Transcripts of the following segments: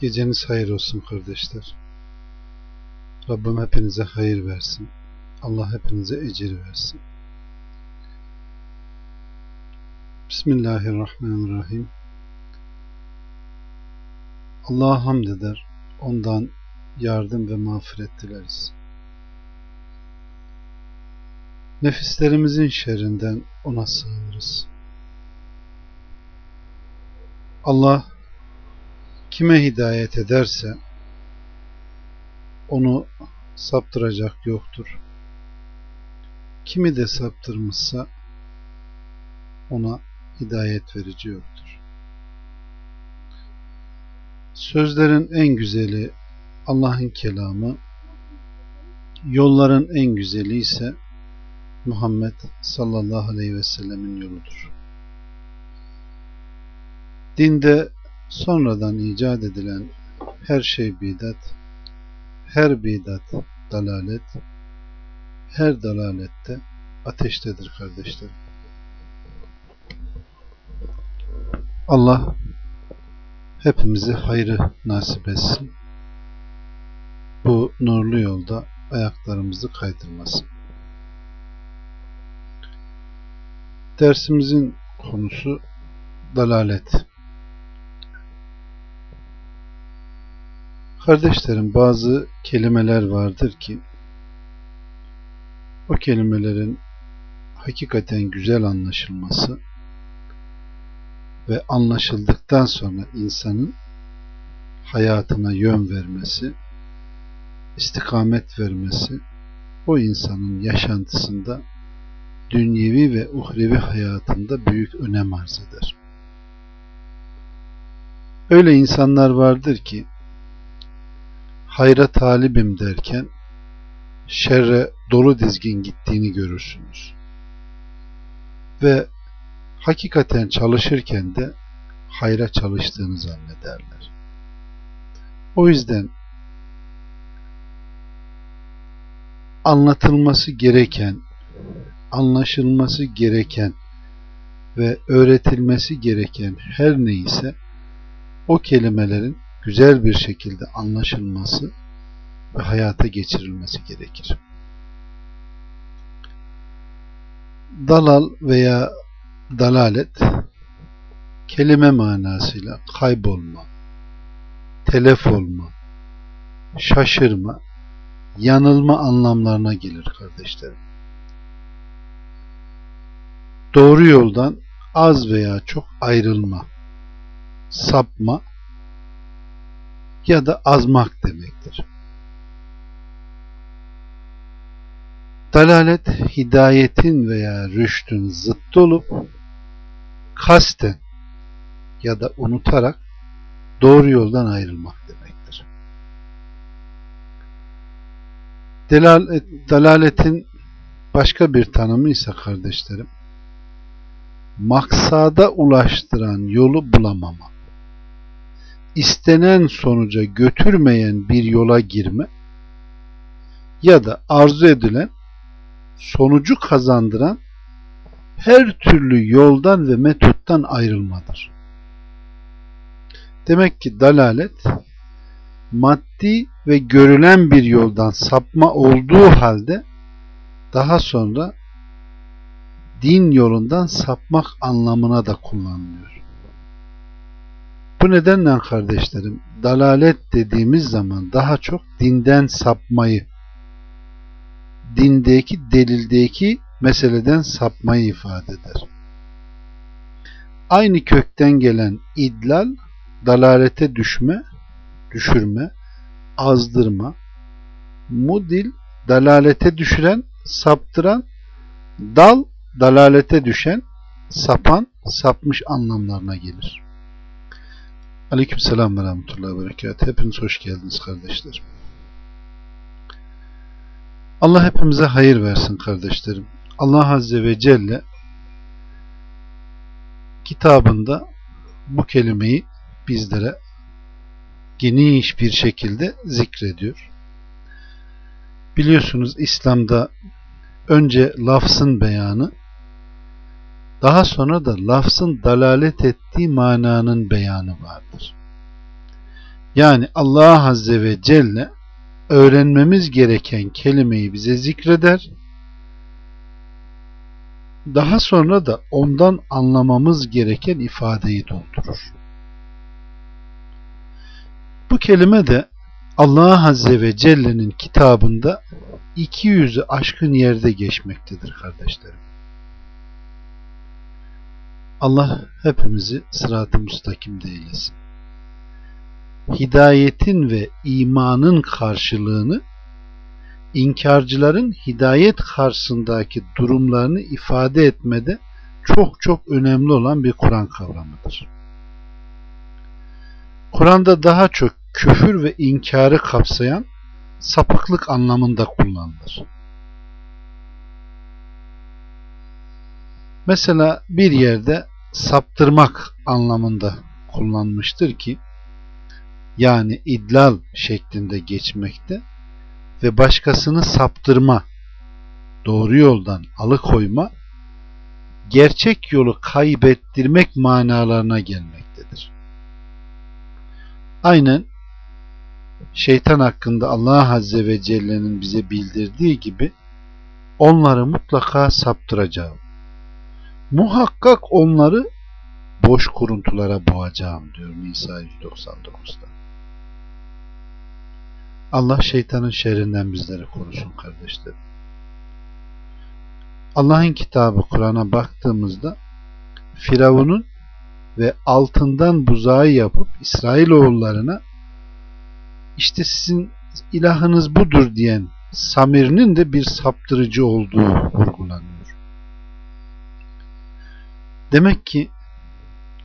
Geceniz hayır olsun kardeşler. Rabbim hepinize hayır versin. Allah hepinize ecir versin. Bismillahirrahmanirrahim. Allah'a hamd eder. Ondan yardım ve mağfiret dileriz. Nefislerimizin şerrinden ona sığınırız. Allah kime hidayet ederse onu saptıracak yoktur. Kimi de saptırmışsa ona hidayet verici yoktur. Sözlerin en güzeli Allah'ın kelamı, yolların en güzeli ise Muhammed sallallahu aleyhi ve sellemin yoludur. Dinde sonradan icat edilen her şey bidat, her bidat dalalet, her dalalette ateştedir kardeşlerim. Allah hepimizi hayrı nasip etsin. Bu nurlu yolda ayaklarımızı kaydırmasın. Dersimizin konusu dalalet. Kardeşlerim bazı kelimeler vardır ki o kelimelerin hakikaten güzel anlaşılması ve anlaşıldıktan sonra insanın hayatına yön vermesi, istikamet vermesi o insanın yaşantısında dünyevi ve uhrevi hayatında büyük önem arz eder. Öyle insanlar vardır ki hayra talibim derken şerre dolu dizgin gittiğini görürsünüz. Ve hakikaten çalışırken de hayra çalıştığını zannederler. O yüzden anlatılması gereken, anlaşılması gereken ve öğretilmesi gereken her neyse o kelimelerin güzel bir şekilde anlaşılması ve hayata geçirilmesi gerekir. Dalal veya dalalet kelime manasıyla kaybolma, telef olma, şaşırma, yanılma anlamlarına gelir kardeşlerim. Doğru yoldan az veya çok ayrılma, sapma ya da azmak demektir. Dalalet hidayetin veya rüştün zıttı olup kasten ya da unutarak doğru yoldan ayrılmak demektir. Delalet, dalaletin başka bir tanımı ise kardeşlerim maksada ulaştıran yolu bulamama istenen sonuca götürmeyen bir yola girme ya da arzu edilen sonucu kazandıran her türlü yoldan ve metottan ayrılmadır. Demek ki dalalet maddi ve görülen bir yoldan sapma olduğu halde daha sonra din yolundan sapmak anlamına da kullanılıyor. Bu nedenle kardeşlerim dalalet dediğimiz zaman daha çok dinden sapmayı dindeki delildeki meseleden sapmayı ifade eder. Aynı kökten gelen idlal dalalete düşme, düşürme, azdırma, mudil dalalete düşüren, saptıran, dal dalalete düşen, sapan, sapmış anlamlarına gelir. Aleyküm selam ve rahmetullahi ve berekat. Hepiniz hoş geldiniz kardeşlerim. Allah hepimize hayır versin kardeşlerim. Allah Azze ve Celle kitabında bu kelimeyi bizlere geniş bir şekilde zikrediyor. Biliyorsunuz İslam'da önce lafzın beyanı daha sonra da lafzın dalalet ettiği mananın beyanı vardır. Yani Allah Azze ve Celle öğrenmemiz gereken kelimeyi bize zikreder. Daha sonra da ondan anlamamız gereken ifadeyi doldurur. Bu kelime de Allah Azze ve Celle'nin kitabında 200'ü aşkın yerde geçmektedir kardeşlerim. Allah hepimizi sırat-ı müstakimde eylesin. Hidayetin ve imanın karşılığını inkarcıların hidayet karşısındaki durumlarını ifade etmede çok çok önemli olan bir Kur'an kavramıdır. Kur'an'da daha çok küfür ve inkarı kapsayan sapıklık anlamında kullanılır. Mesela bir yerde saptırmak anlamında kullanmıştır ki yani idlal şeklinde geçmekte ve başkasını saptırma, doğru yoldan alıkoyma, gerçek yolu kaybettirmek manalarına gelmektedir. Aynen şeytan hakkında Allah Azze ve Celle'nin bize bildirdiği gibi onları mutlaka saptıracağım. Muhakkak onları boş kuruntulara boğacağım diyor Nisa 199'da. Allah şeytanın şerrinden bizleri korusun kardeşlerim. Allah'ın kitabı Kur'an'a baktığımızda Firavun'un ve altından buzağı yapıp İsrailoğullarına işte sizin ilahınız budur diyen Samir'in de bir saptırıcı olduğu Demek ki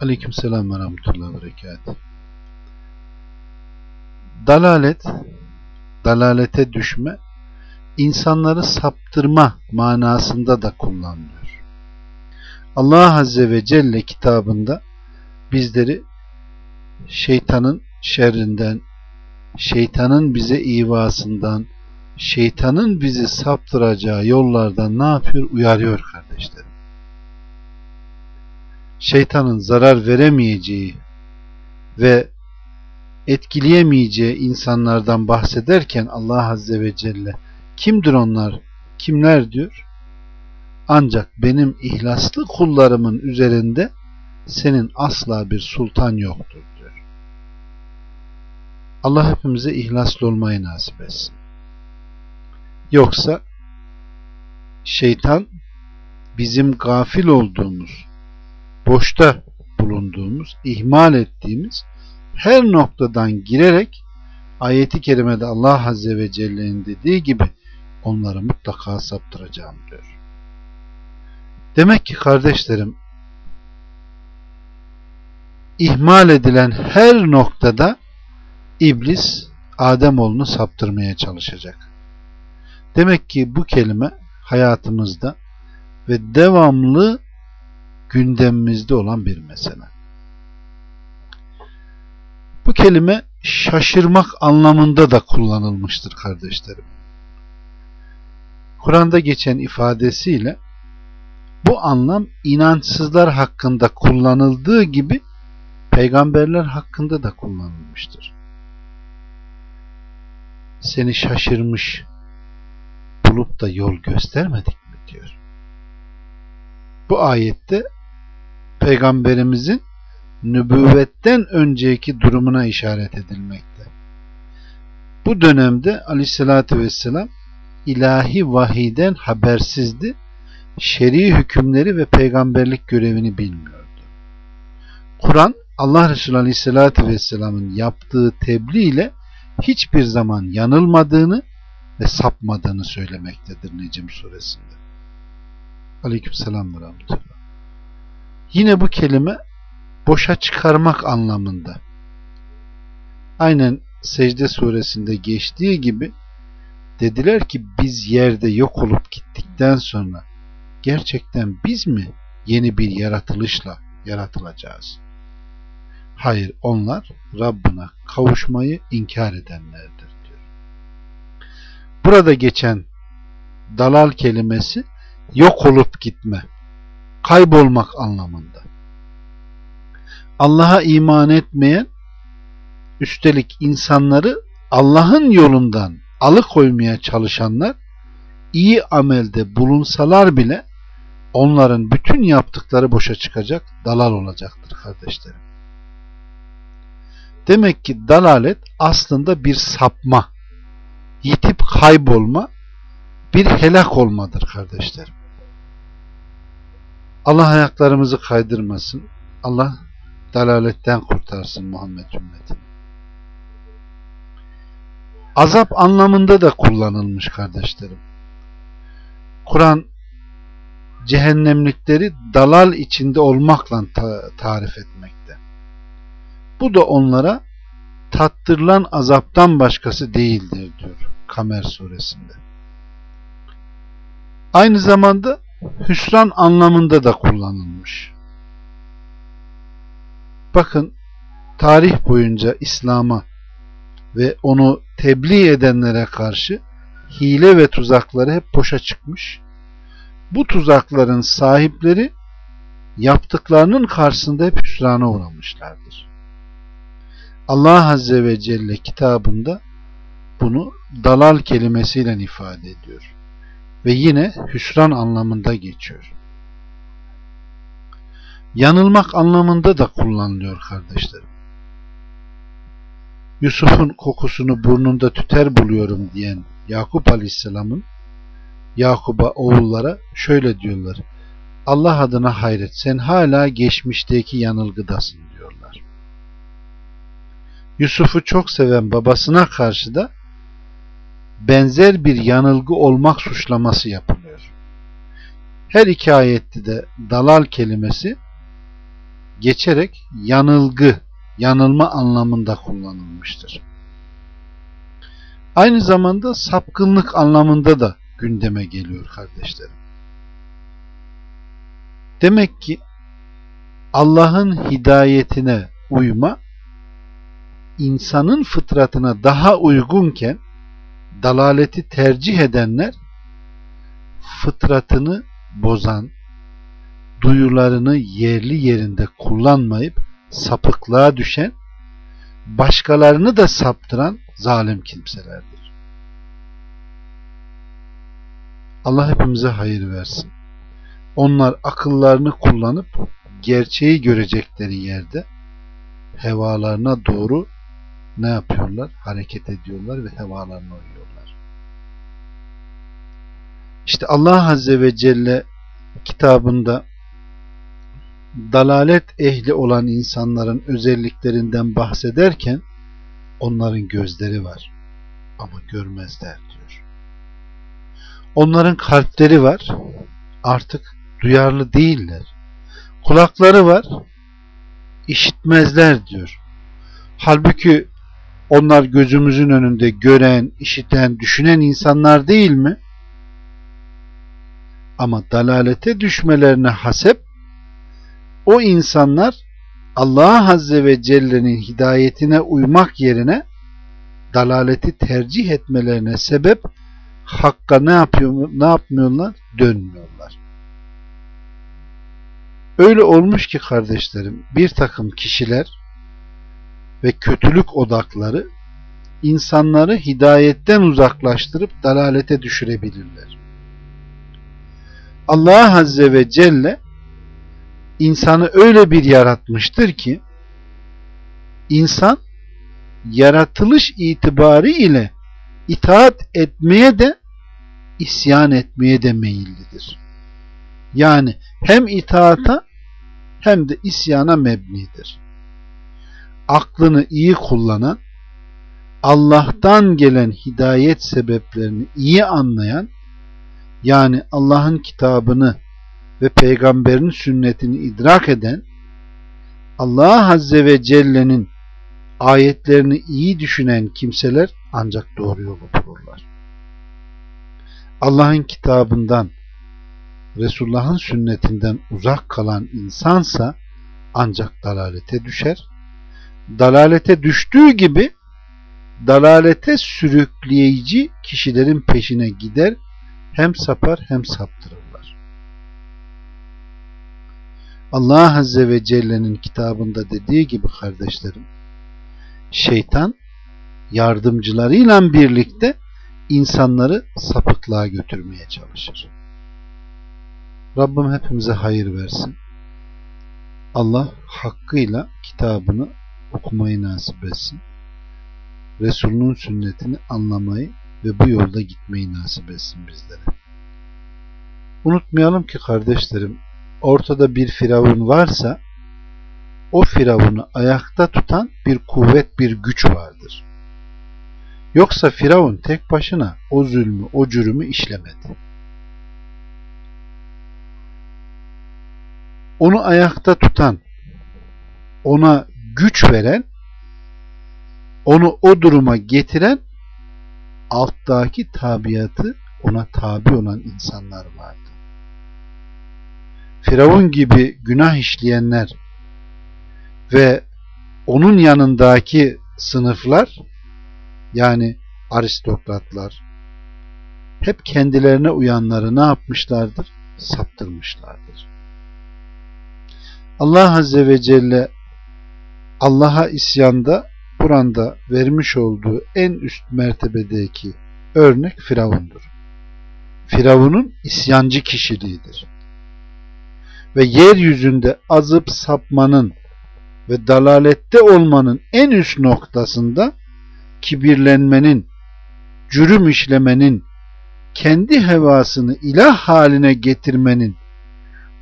Aleyküm selam ve rahmetullahi ve berekatuhu. Dalalet, dalalete düşme, insanları saptırma manasında da kullanılıyor. Allah Azze ve Celle kitabında bizleri şeytanın şerrinden, şeytanın bize ivasından, şeytanın bizi saptıracağı yollardan ne yapıyor? Uyarıyor kardeşlerim. Şeytanın zarar veremeyeceği ve etkileyemeyeceği insanlardan bahsederken Allah Azze ve Celle kimdir onlar, kimler diyor? Ancak benim ihlaslı kullarımın üzerinde senin asla bir sultan yoktur diyor. Allah hepimize ihlaslı olmayı nasip etsin. Yoksa şeytan bizim gafil olduğumuz, boşta bulunduğumuz, ihmal ettiğimiz her noktadan girerek ayeti kerimede Allah Azze ve Celle'nin dediği gibi onları mutlaka saptıracağım diyor. Demek ki kardeşlerim ihmal edilen her noktada iblis Ademoğlunu saptırmaya çalışacak. Demek ki bu kelime hayatımızda ve devamlı gündemimizde olan bir mesele. Bu kelime şaşırmak anlamında da kullanılmıştır kardeşlerim. Kur'an'da geçen ifadesiyle bu anlam inançsızlar hakkında kullanıldığı gibi peygamberler hakkında da kullanılmıştır. Seni şaşırmış bulup da yol göstermedik mi diyor. Bu ayette peygamberimizin nübüvvetten önceki durumuna işaret edilmekte. Bu dönemde aleyhissalatü vesselam ilahi vahiden habersizdi, şer'i hükümleri ve peygamberlik görevini bilmiyordu. Kur'an Allah Resulü aleyhissalatü vesselamın yaptığı tebliğ ile hiçbir zaman yanılmadığını ve sapmadığını söylemektedir Necim suresinde. Aleyküm selam ve rahmetullah. Yine bu kelime boşa çıkarmak anlamında. Aynen secde suresinde geçtiği gibi dediler ki biz yerde yok olup gittikten sonra gerçekten biz mi yeni bir yaratılışla yaratılacağız? Hayır onlar Rabbına kavuşmayı inkar edenlerdir diyor. Burada geçen dalal kelimesi yok olup gitme, kaybolmak anlamında. Allah'a iman etmeyen Üstelik insanları Allah'ın yolundan alıkoymaya çalışanlar iyi amelde bulunsalar bile onların bütün yaptıkları boşa çıkacak, dalal olacaktır kardeşlerim. Demek ki dalalet aslında bir sapma, yitip kaybolma, bir helak olmadır kardeşlerim. Allah ayaklarımızı kaydırmasın. Allah dalaletten kurtarsın Muhammed ümmetini. Azap anlamında da kullanılmış kardeşlerim. Kur'an cehennemlikleri dalal içinde olmakla ta tarif etmekte. Bu da onlara tattırılan azaptan başkası değildir diyor Kamer suresinde. Aynı zamanda hüsran anlamında da kullanılmış. Bakın tarih boyunca İslam'a ve onu tebliğ edenlere karşı hile ve tuzakları hep boşa çıkmış. Bu tuzakların sahipleri yaptıklarının karşısında hep hüsrana uğramışlardır. Allah Azze ve Celle kitabında bunu dalal kelimesiyle ifade ediyor. Ve yine hüsran anlamında geçiyor. Yanılmak anlamında da kullanılıyor kardeşlerim. Yusuf'un kokusunu burnunda tüter buluyorum diyen Yakup Aleyhisselam'ın Yakup'a oğullara şöyle diyorlar. Allah adına hayret sen hala geçmişteki yanılgıdasın diyorlar. Yusuf'u çok seven babasına karşı da benzer bir yanılgı olmak suçlaması yapılıyor. Her iki ayette de dalal kelimesi geçerek yanılgı, yanılma anlamında kullanılmıştır. Aynı zamanda sapkınlık anlamında da gündeme geliyor kardeşlerim. Demek ki Allah'ın hidayetine uyma insanın fıtratına daha uygunken dalaleti tercih edenler fıtratını bozan, duyularını yerli yerinde kullanmayıp sapıklığa düşen, başkalarını da saptıran zalim kimselerdir. Allah hepimize hayır versin. Onlar akıllarını kullanıp gerçeği görecekleri yerde hevalarına doğru ne yapıyorlar? Hareket ediyorlar ve hevalarına uyuyorlar. İşte Allah Azze ve Celle kitabında dalalet ehli olan insanların özelliklerinden bahsederken onların gözleri var ama görmezler diyor. Onların kalpleri var artık duyarlı değiller. Kulakları var işitmezler diyor. Halbuki onlar gözümüzün önünde gören, işiten, düşünen insanlar değil mi? Ama dalalete düşmelerine hasep o insanlar Allah Azze ve Celle'nin hidayetine uymak yerine dalaleti tercih etmelerine sebep hakka ne yapıyor ne yapmıyorlar? Dönmüyorlar. Öyle olmuş ki kardeşlerim bir takım kişiler ve kötülük odakları insanları hidayetten uzaklaştırıp dalalete düşürebilirler. Allah Azze ve Celle insanı öyle bir yaratmıştır ki insan yaratılış itibarı ile itaat etmeye de isyan etmeye de meyillidir. Yani hem itaata hem de isyana mebnidir. Aklını iyi kullanan, Allah'tan gelen hidayet sebeplerini iyi anlayan, yani Allah'ın kitabını ve peygamberin sünnetini idrak eden, Allah Azze ve Celle'nin ayetlerini iyi düşünen kimseler ancak doğru yolu bulurlar. Allah'ın kitabından, Resulullah'ın sünnetinden uzak kalan insansa ancak dalalete düşer. Dalalete düştüğü gibi dalalete sürükleyici kişilerin peşine gider, hem sapar hem saptırırlar. Allah Azze ve Celle'nin kitabında dediği gibi kardeşlerim, şeytan yardımcılarıyla birlikte insanları sapıklığa götürmeye çalışır. Rabbim hepimize hayır versin. Allah hakkıyla kitabını okumayı nasip etsin. Resulünün sünnetini anlamayı ve bu yolda gitmeyi nasip etsin bizlere. Unutmayalım ki kardeşlerim, ortada bir firavun varsa o firavunu ayakta tutan bir kuvvet, bir güç vardır. Yoksa firavun tek başına o zulmü, o cürümü işlemedi. Onu ayakta tutan, ona güç veren, onu o duruma getiren alttaki tabiatı ona tabi olan insanlar vardı. Firavun gibi günah işleyenler ve onun yanındaki sınıflar yani aristokratlar hep kendilerine uyanları ne yapmışlardır? Saptırmışlardır. Allah Azze ve Celle Allah'a isyanda Kur'an'da vermiş olduğu en üst mertebedeki örnek Firavundur. Firavun'un isyancı kişiliğidir. Ve yeryüzünde azıp sapmanın ve dalalette olmanın en üst noktasında kibirlenmenin, cürüm işlemenin, kendi hevasını ilah haline getirmenin,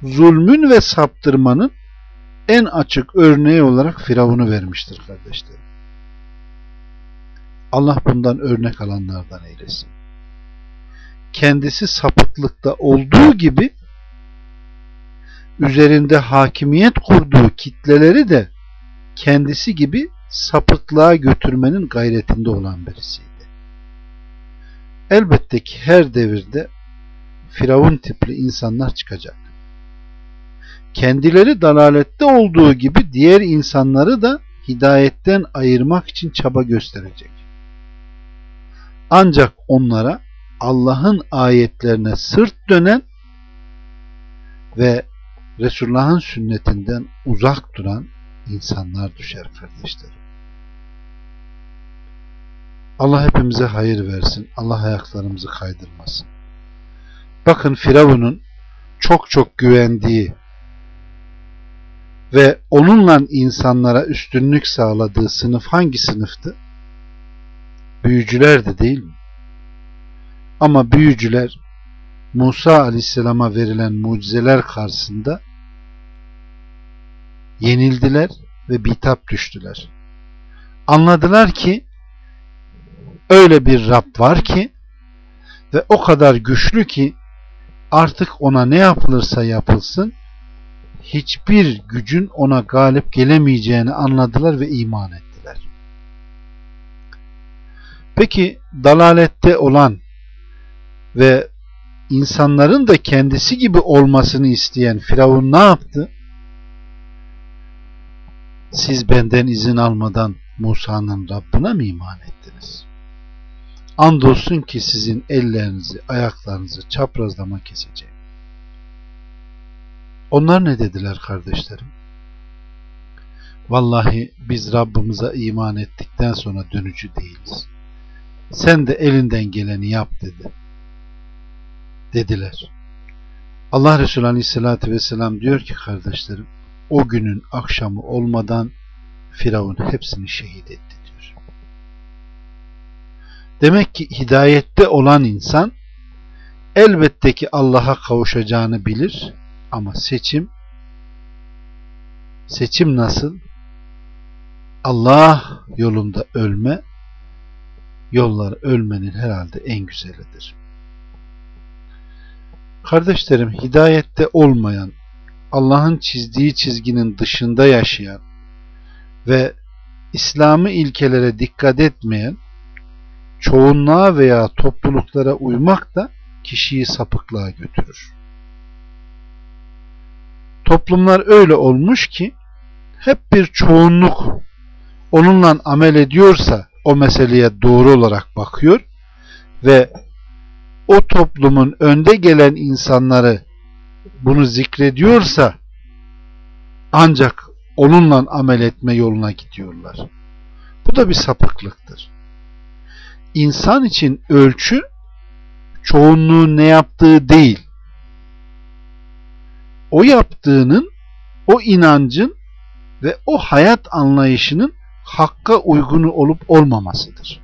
zulmün ve saptırmanın en açık örneği olarak Firavun'u vermiştir kardeşlerim. Allah bundan örnek alanlardan eylesin. Kendisi sapıklıkta olduğu gibi üzerinde hakimiyet kurduğu kitleleri de kendisi gibi sapıklığa götürmenin gayretinde olan birisiydi. Elbette ki her devirde Firavun tipli insanlar çıkacak. Kendileri dalalette olduğu gibi diğer insanları da hidayetten ayırmak için çaba gösterecek. Ancak onlara Allah'ın ayetlerine sırt dönen ve Resulullah'ın sünnetinden uzak duran insanlar düşer kardeşlerim. Allah hepimize hayır versin. Allah ayaklarımızı kaydırmasın. Bakın Firavun'un çok çok güvendiği ve onunla insanlara üstünlük sağladığı sınıf hangi sınıftı? Büyücüler de değil mi? Ama büyücüler Musa aleyhisselama verilen mucizeler karşısında yenildiler ve bitap düştüler. Anladılar ki öyle bir Rab var ki ve o kadar güçlü ki artık ona ne yapılırsa yapılsın hiçbir gücün ona galip gelemeyeceğini anladılar ve iman ettiler. Peki dalalette olan ve insanların da kendisi gibi olmasını isteyen Firavun ne yaptı? Siz benden izin almadan Musa'nın Rabbine mi iman ettiniz? Andolsun ki sizin ellerinizi, ayaklarınızı çaprazlama keseceğim. Onlar ne dediler kardeşlerim? Vallahi biz Rabbimize iman ettikten sonra dönücü değiliz. Sen de elinden geleni yap dedi. Dediler. Allah Resulü Aleyhisselatü Vesselam diyor ki kardeşlerim o günün akşamı olmadan Firavun hepsini şehit etti diyor. Demek ki hidayette olan insan elbette ki Allah'a kavuşacağını bilir ama seçim seçim nasıl? Allah yolunda ölme yollar ölmenin herhalde en güzelidir. Kardeşlerim hidayette olmayan Allah'ın çizdiği çizginin dışında yaşayan ve İslami ilkelere dikkat etmeyen çoğunluğa veya topluluklara uymak da kişiyi sapıklığa götürür. Toplumlar öyle olmuş ki hep bir çoğunluk onunla amel ediyorsa o meseleye doğru olarak bakıyor ve o toplumun önde gelen insanları bunu zikrediyorsa ancak onunla amel etme yoluna gidiyorlar. Bu da bir sapıklıktır. İnsan için ölçü çoğunluğun ne yaptığı değil. O yaptığının, o inancın ve o hayat anlayışının hakka uygun olup olmamasıdır.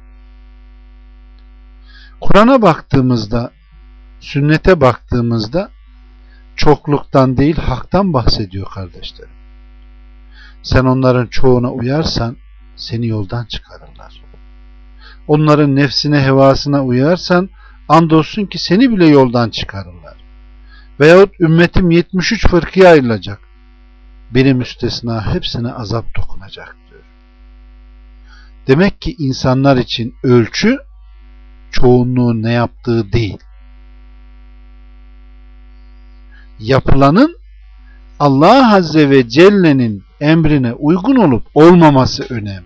Kur'an'a baktığımızda, sünnete baktığımızda çokluktan değil haktan bahsediyor kardeşlerim. Sen onların çoğuna uyarsan seni yoldan çıkarırlar. Onların nefsine hevasına uyarsan andolsun ki seni bile yoldan çıkarırlar. Veyahut ümmetim 73 fırkıya ayrılacak. Benim müstesna hepsine azap dokunacak. Demek ki insanlar için ölçü çoğunluğun ne yaptığı değil. Yapılanın Allah Azze ve Celle'nin emrine uygun olup olmaması önemli.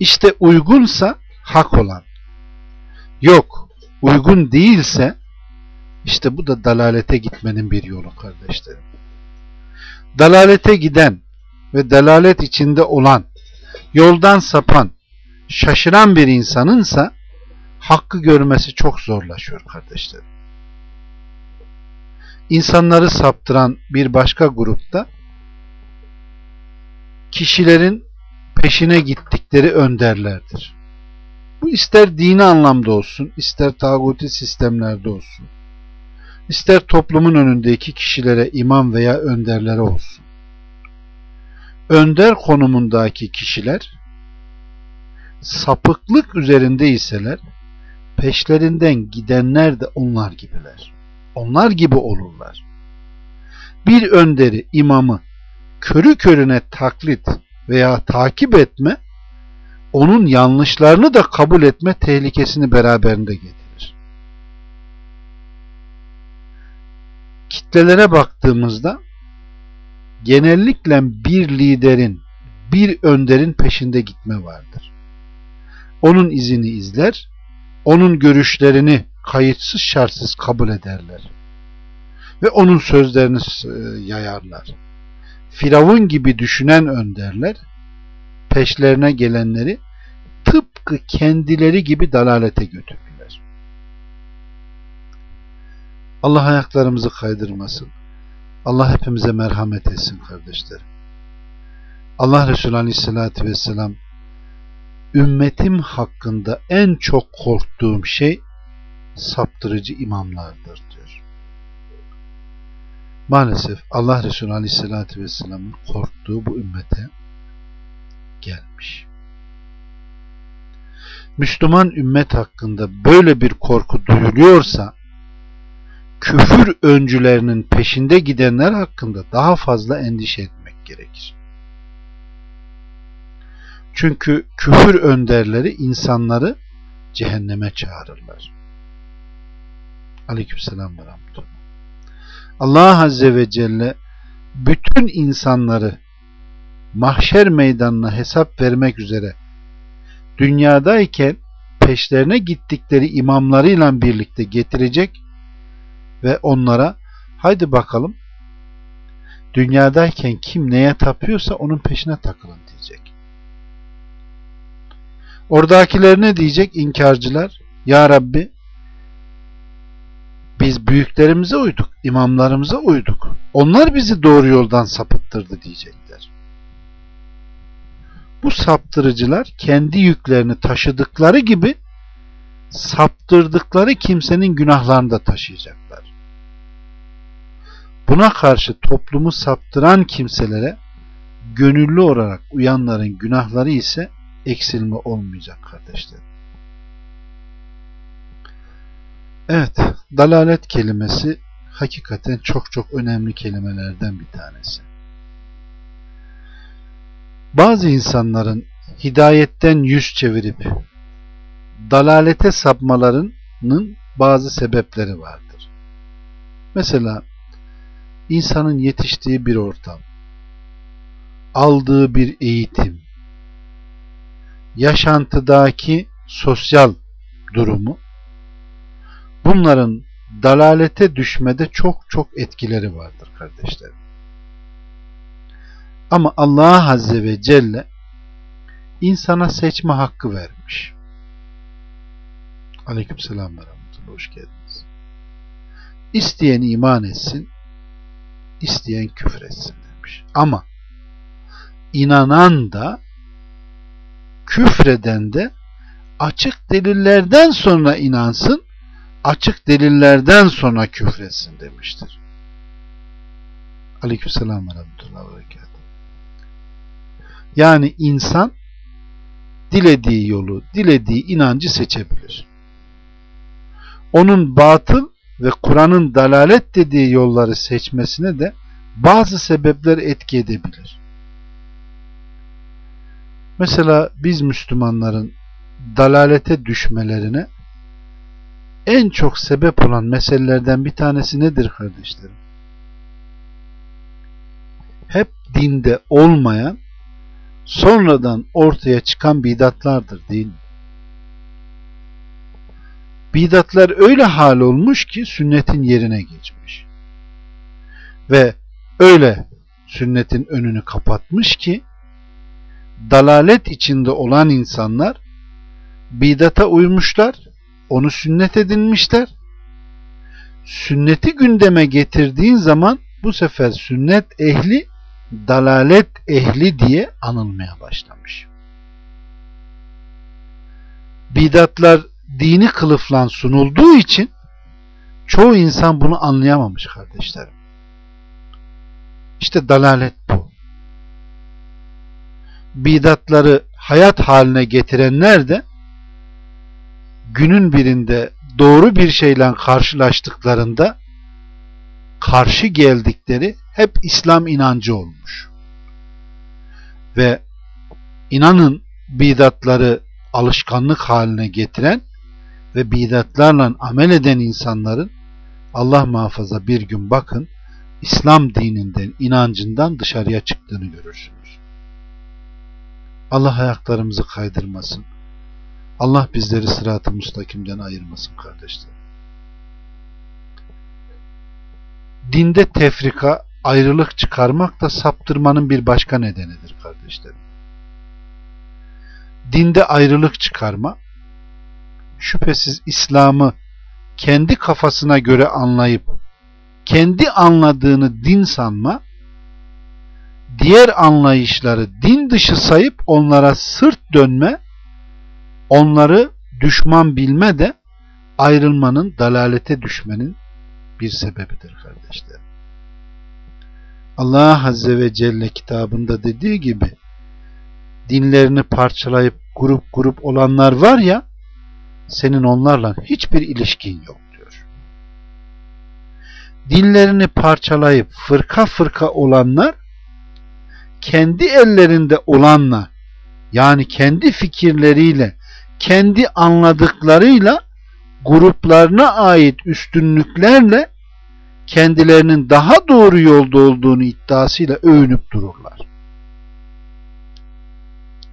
İşte uygunsa hak olan. Yok, uygun değilse işte bu da dalalete gitmenin bir yolu kardeşlerim. Dalalete giden ve dalalet içinde olan, yoldan sapan, şaşıran bir insanınsa hakkı görmesi çok zorlaşıyor kardeşlerim. İnsanları saptıran bir başka grupta kişilerin peşine gittikleri önderlerdir. Bu ister dini anlamda olsun, ister tağuti sistemlerde olsun, ister toplumun önündeki kişilere imam veya önderlere olsun. Önder konumundaki kişiler sapıklık üzerinde iseler peşlerinden gidenler de onlar gibiler. Onlar gibi olurlar. Bir önderi, imamı körü körüne taklit veya takip etme onun yanlışlarını da kabul etme tehlikesini beraberinde getirir. Kitlelere baktığımızda genellikle bir liderin, bir önderin peşinde gitme vardır. Onun izini izler, onun görüşlerini kayıtsız şartsız kabul ederler. Ve onun sözlerini e, yayarlar. Firavun gibi düşünen önderler peşlerine gelenleri tıpkı kendileri gibi dalalete götürürler. Allah ayaklarımızı kaydırmasın. Allah hepimize merhamet etsin kardeşlerim. Allah Resulü Aleyhisselatü Vesselam ümmetim hakkında en çok korktuğum şey saptırıcı imamlardır diyor. Maalesef Allah Resulü Aleyhisselatü Vesselam'ın korktuğu bu ümmete gelmiş. Müslüman ümmet hakkında böyle bir korku duyuluyorsa küfür öncülerinin peşinde gidenler hakkında daha fazla endişe etmek gerekir. Çünkü küfür önderleri insanları cehenneme çağırırlar. Aleykümselam ve rahmetullah. Allah Azze ve Celle bütün insanları mahşer meydanına hesap vermek üzere dünyadayken peşlerine gittikleri imamlarıyla birlikte getirecek ve onlara haydi bakalım dünyadayken kim neye tapıyorsa onun peşine takılın diyecek. Oradakiler ne diyecek inkarcılar? Ya Rabbi biz büyüklerimize uyduk, imamlarımıza uyduk. Onlar bizi doğru yoldan sapıttırdı diyecekler. Bu saptırıcılar kendi yüklerini taşıdıkları gibi saptırdıkları kimsenin günahlarını da taşıyacaklar. Buna karşı toplumu saptıran kimselere gönüllü olarak uyanların günahları ise eksilme olmayacak kardeşlerim. Evet, dalalet kelimesi hakikaten çok çok önemli kelimelerden bir tanesi. Bazı insanların hidayetten yüz çevirip dalalete sapmalarının bazı sebepleri vardır. Mesela insanın yetiştiği bir ortam, aldığı bir eğitim, yaşantıdaki sosyal durumu bunların dalalete düşmede çok çok etkileri vardır kardeşlerim. Ama Allah Azze ve Celle insana seçme hakkı vermiş. Aleykümselam ve rahmetullah. Hoş geldiniz. İsteyen iman etsin, isteyen küfür etsin demiş. Ama inanan da küfreden de açık delillerden sonra inansın, açık delillerden sonra küfretsin demiştir. Aleykümselam ve rahmetullah ve Yani insan dilediği yolu, dilediği inancı seçebilir. Onun batıl ve Kur'an'ın dalalet dediği yolları seçmesine de bazı sebepler etki edebilir. Mesela biz Müslümanların dalalete düşmelerine en çok sebep olan meselelerden bir tanesi nedir kardeşlerim? Hep dinde olmayan sonradan ortaya çıkan bidatlardır değil mi? Bidatlar öyle hal olmuş ki sünnetin yerine geçmiş. Ve öyle sünnetin önünü kapatmış ki dalalet içinde olan insanlar bidata uymuşlar, onu sünnet edinmişler. Sünneti gündeme getirdiğin zaman bu sefer sünnet ehli dalalet ehli diye anılmaya başlamış. Bidatlar dini kılıflan sunulduğu için çoğu insan bunu anlayamamış kardeşlerim. İşte dalalet bu. Bidatları hayat haline getirenler de günün birinde doğru bir şeyle karşılaştıklarında karşı geldikleri hep İslam inancı olmuş. Ve inanın bidatları alışkanlık haline getiren ve bidatlarla amel eden insanların Allah muhafaza bir gün bakın İslam dininden, inancından dışarıya çıktığını görürsünüz. Allah ayaklarımızı kaydırmasın. Allah bizleri sırat-ı müstakimden ayırmasın kardeşler. Dinde tefrika, ayrılık çıkarmak da saptırmanın bir başka nedenidir kardeşlerim. Dinde ayrılık çıkarma, şüphesiz İslam'ı kendi kafasına göre anlayıp kendi anladığını din sanma, diğer anlayışları din dışı sayıp onlara sırt dönme, onları düşman bilme de ayrılmanın, dalalete düşmenin bir sebebidir kardeşlerim. Allah Azze ve Celle kitabında dediği gibi dinlerini parçalayıp grup grup olanlar var ya senin onlarla hiçbir ilişkin yok diyor. Dinlerini parçalayıp fırka fırka olanlar kendi ellerinde olanla yani kendi fikirleriyle kendi anladıklarıyla gruplarına ait üstünlüklerle kendilerinin daha doğru yolda olduğunu iddiasıyla övünüp dururlar.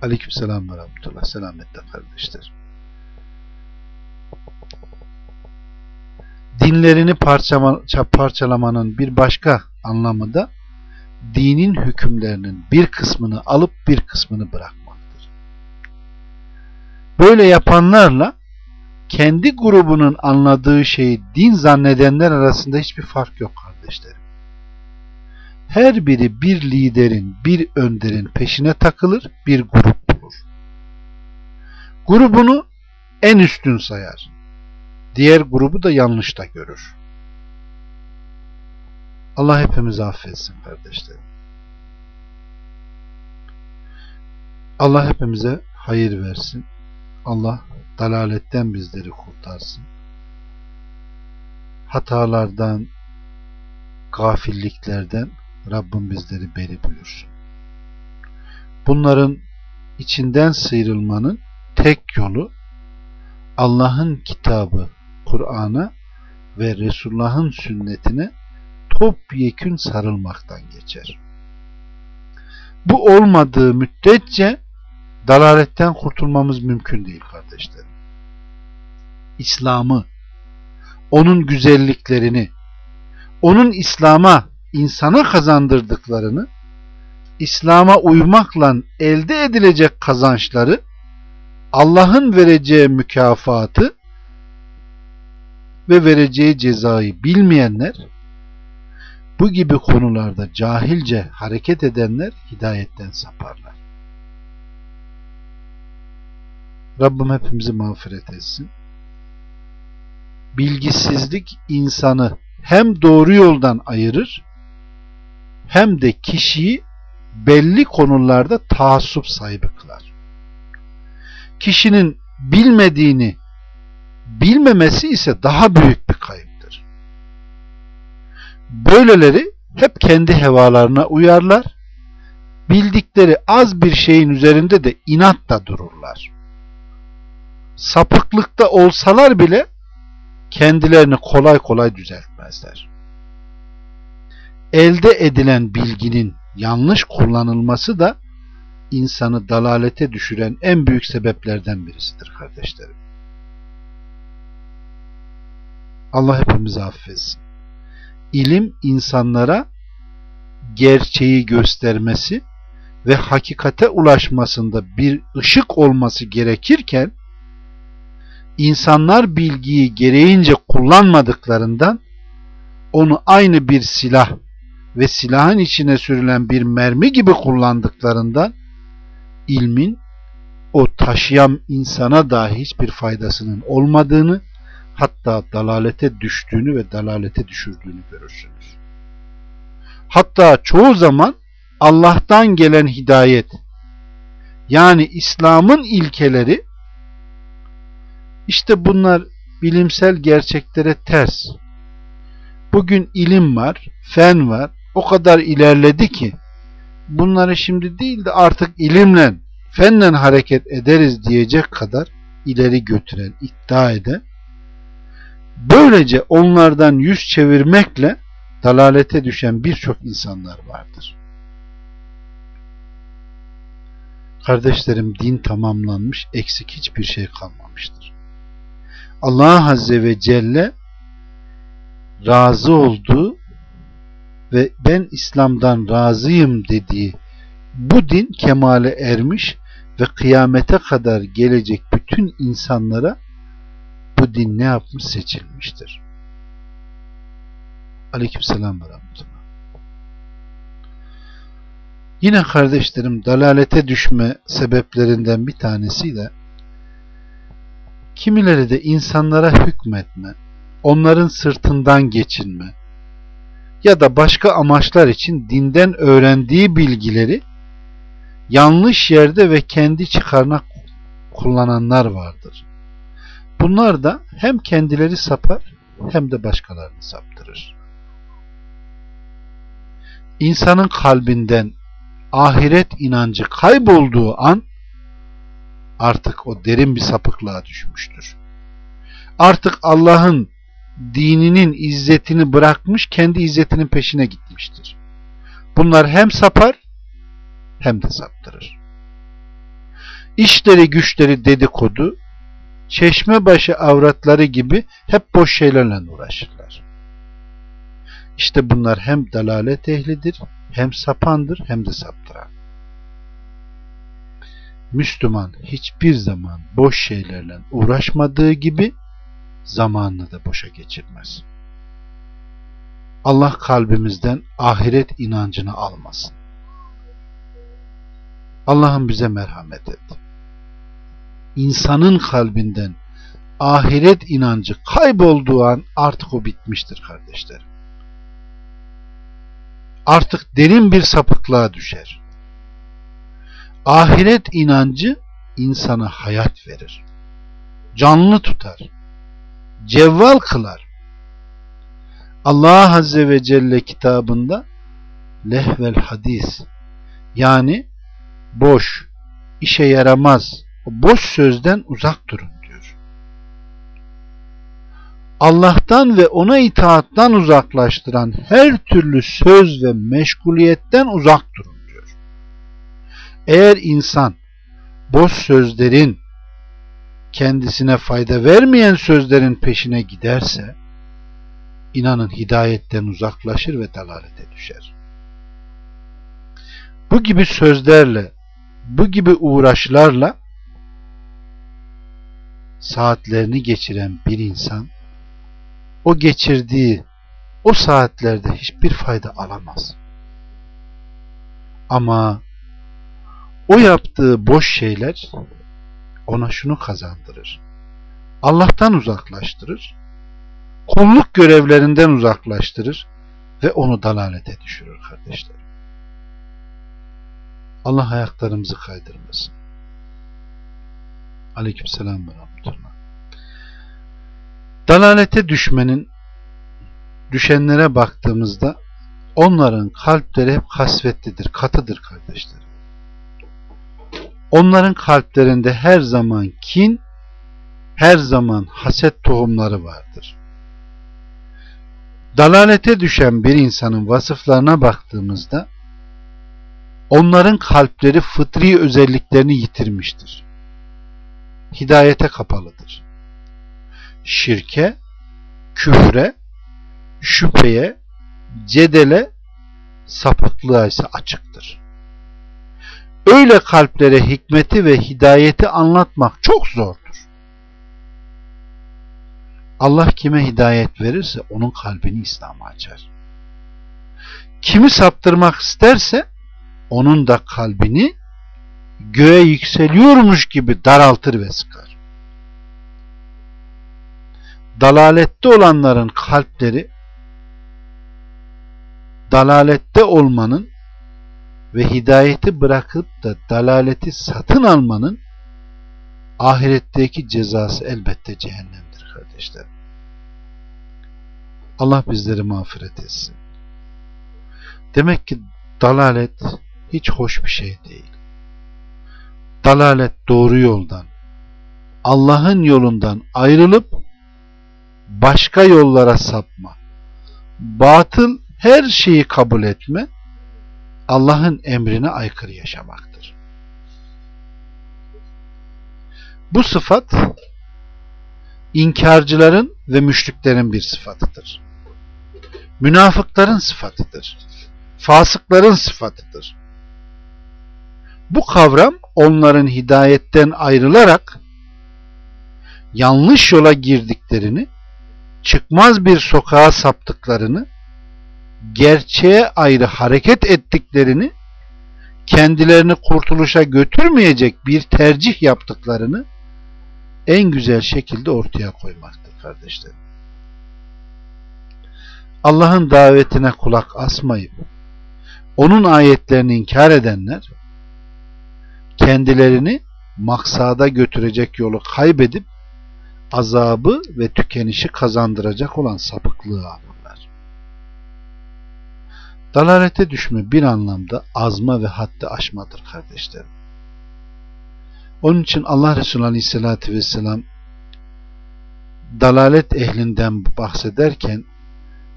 Aleykümselam ve rahmetullah. Selametle kardeşler. Dinlerini parçalamanın bir başka anlamı da dinin hükümlerinin bir kısmını alıp bir kısmını bırakmaktır. Böyle yapanlarla kendi grubunun anladığı şeyi din zannedenler arasında hiçbir fark yok kardeşlerim. Her biri bir liderin, bir önderin peşine takılır, bir grup bulur. Grubunu en üstün sayar. Diğer grubu da yanlışta görür. Allah hepimizi affetsin kardeşlerim. Allah hepimize hayır versin. Allah dalaletten bizleri kurtarsın. Hatalardan, gafilliklerden Rabbim bizleri beri buyursun. Bunların içinden sıyrılmanın tek yolu Allah'ın kitabı Kur'an'a ve Resulullah'ın sünnetine topyekün sarılmaktan geçer. Bu olmadığı müddetçe dalaletten kurtulmamız mümkün değil kardeşlerim. İslam'ı, onun güzelliklerini, onun İslam'a insana kazandırdıklarını İslam'a uymakla elde edilecek kazançları, Allah'ın vereceği mükafatı ve vereceği cezayı bilmeyenler, bu gibi konularda cahilce hareket edenler hidayetten saparlar. Rabbim hepimizi mağfiret etsin. Bilgisizlik insanı hem doğru yoldan ayırır hem de kişiyi belli konularda taassup sahibi kılar. Kişinin bilmediğini bilmemesi ise daha büyük bir kayıptır. Böyleleri hep kendi hevalarına uyarlar, bildikleri az bir şeyin üzerinde de inatla dururlar. Sapıklıkta olsalar bile kendilerini kolay kolay düzeltmezler. Elde edilen bilginin yanlış kullanılması da insanı dalalete düşüren en büyük sebeplerden birisidir kardeşlerim. Allah hepimizi affetsin. İlim insanlara gerçeği göstermesi ve hakikate ulaşmasında bir ışık olması gerekirken insanlar bilgiyi gereğince kullanmadıklarından onu aynı bir silah ve silahın içine sürülen bir mermi gibi kullandıklarından ilmin o taşıyan insana dahi hiçbir faydasının olmadığını hatta dalalete düştüğünü ve dalalete düşürdüğünü görürsünüz. Hatta çoğu zaman Allah'tan gelen hidayet yani İslam'ın ilkeleri işte bunlar bilimsel gerçeklere ters. Bugün ilim var, fen var, o kadar ilerledi ki bunları şimdi değil de artık ilimle, fenle hareket ederiz diyecek kadar ileri götüren, iddia eden böylece onlardan yüz çevirmekle dalalete düşen birçok insanlar vardır. Kardeşlerim din tamamlanmış, eksik hiçbir şey kalmamıştır. Allah Azze ve Celle razı olduğu ve ben İslam'dan razıyım dediği bu din kemale ermiş ve kıyamete kadar gelecek bütün insanlara bu din ne yapmış seçilmiştir. Aleykümselam ve rahmetullah. Yine kardeşlerim dalalete düşme sebeplerinden bir tanesi de kimileri de insanlara hükmetme, onların sırtından geçinme ya da başka amaçlar için dinden öğrendiği bilgileri yanlış yerde ve kendi çıkarına kullananlar vardır. Bunlar da hem kendileri sapar hem de başkalarını saptırır. İnsanın kalbinden ahiret inancı kaybolduğu an artık o derin bir sapıklığa düşmüştür. Artık Allah'ın dininin izzetini bırakmış, kendi izzetinin peşine gitmiştir. Bunlar hem sapar hem de saptırır. İşleri güçleri dedikodu, çeşme başı avratları gibi hep boş şeylerle uğraşırlar. İşte bunlar hem dalalet ehlidir, hem sapandır, hem de saptıran. Müslüman hiçbir zaman boş şeylerle uğraşmadığı gibi zamanını da boşa geçirmez. Allah kalbimizden ahiret inancını almasın. Allah'ım bize merhamet et. İnsanın kalbinden ahiret inancı kaybolduğu an artık o bitmiştir kardeşlerim. Artık derin bir sapıklığa düşer. Ahiret inancı insana hayat verir. Canlı tutar. Cevval kılar. Allah Azze ve Celle kitabında lehvel hadis yani boş, işe yaramaz, boş sözden uzak durun diyor. Allah'tan ve ona itaattan uzaklaştıran her türlü söz ve meşguliyetten uzak durun diyor. Eğer insan boş sözlerin kendisine fayda vermeyen sözlerin peşine giderse inanın hidayetten uzaklaşır ve dalalete düşer. bu gibi sözlerle, bu gibi uğraşlarla saatlerini geçiren bir insan o geçirdiği o saatlerde hiçbir fayda alamaz. Ama o yaptığı boş şeyler ona şunu kazandırır. Allah'tan uzaklaştırır, kulluk görevlerinden uzaklaştırır ve onu dalalete düşürür kardeşler. Allah ayaklarımızı kaydırmasın. Aleykümselam ve rahmetullah. Dalalete düşmenin düşenlere baktığımızda onların kalpleri hep kasvetlidir, katıdır kardeşler. Onların kalplerinde her zaman kin, her zaman haset tohumları vardır. Dalalete düşen bir insanın vasıflarına baktığımızda onların kalpleri fıtri özelliklerini yitirmiştir. Hidayete kapalıdır. Şirke, küfre, şüpheye, cedele, sapıklığa ise açıktır. Öyle kalplere hikmeti ve hidayeti anlatmak çok zordur. Allah kime hidayet verirse onun kalbini İslam'a açar. Kimi saptırmak isterse onun da kalbini göğe yükseliyormuş gibi daraltır ve sıkar. Dalalette olanların kalpleri dalalette olmanın ve hidayeti bırakıp da dalaleti satın almanın ahiretteki cezası elbette cehennemdir kardeşlerim. Allah bizleri mağfiret etsin. Demek ki dalalet hiç hoş bir şey değil. Dalalet doğru yoldan, Allah'ın yolundan ayrılıp başka yollara sapma. Batıl her şeyi kabul etme, Allah'ın emrine aykırı yaşamaktır. Bu sıfat inkarcıların ve müşriklerin bir sıfatıdır. Münafıkların sıfatıdır. Fasıkların sıfatıdır. Bu kavram onların hidayetten ayrılarak yanlış yola girdiklerini, çıkmaz bir sokağa saptıklarını gerçeğe ayrı hareket ettiklerini, kendilerini kurtuluşa götürmeyecek bir tercih yaptıklarını en güzel şekilde ortaya koymaktır kardeşlerim. Allah'ın davetine kulak asmayıp onun ayetlerini inkar edenler kendilerini maksada götürecek yolu kaybedip azabı ve tükenişi kazandıracak olan sapıklığı alır. Dalalete düşme bir anlamda azma ve haddi aşmadır kardeşlerim. Onun için Allah Resulü Aleyhisselatü Vesselam dalalet ehlinden bahsederken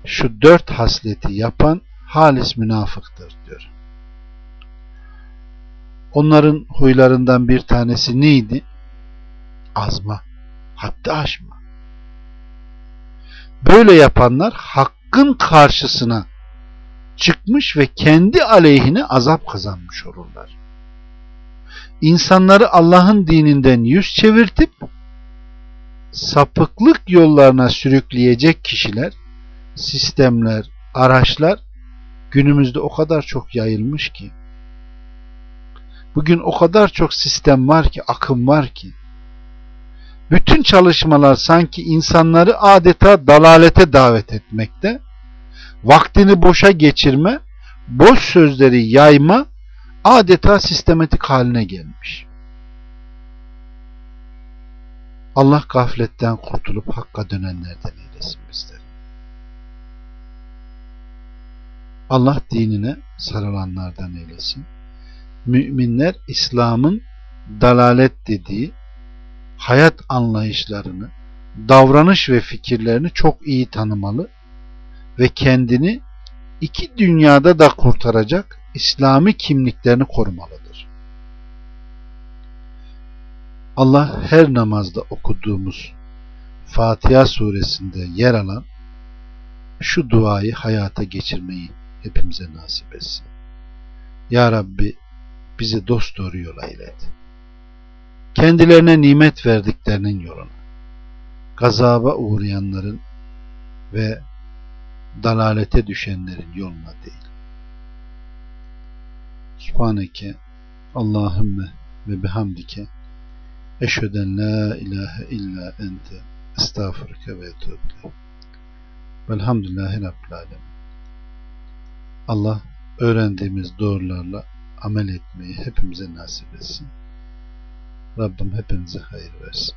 şu dört hasleti yapan halis münafıktır diyor. Onların huylarından bir tanesi neydi? Azma, haddi aşma. Böyle yapanlar hakkın karşısına çıkmış ve kendi aleyhine azap kazanmış olurlar. İnsanları Allah'ın dininden yüz çevirtip sapıklık yollarına sürükleyecek kişiler, sistemler, araçlar günümüzde o kadar çok yayılmış ki bugün o kadar çok sistem var ki, akım var ki bütün çalışmalar sanki insanları adeta dalalete davet etmekte vaktini boşa geçirme, boş sözleri yayma adeta sistematik haline gelmiş. Allah gafletten kurtulup hakka dönenlerden eylesin bizleri. Allah dinine sarılanlardan eylesin. Müminler İslam'ın dalalet dediği hayat anlayışlarını, davranış ve fikirlerini çok iyi tanımalı ve kendini iki dünyada da kurtaracak İslami kimliklerini korumalıdır. Allah her namazda okuduğumuz Fatiha suresinde yer alan şu duayı hayata geçirmeyi hepimize nasip etsin. Ya Rabbi bizi dost doğru yola ilet. Kendilerine nimet verdiklerinin yoluna, gazaba uğrayanların ve dalalete düşenlerin yoluna değil. Subhaneke Allahümme ve bihamdike eşheden la ilahe illa ente estağfurke ve etûbile. Velhamdülillahi Rabbil Alemin. Allah öğrendiğimiz doğrularla amel etmeyi hepimize nasip etsin. Rabbim hepinize hayır versin.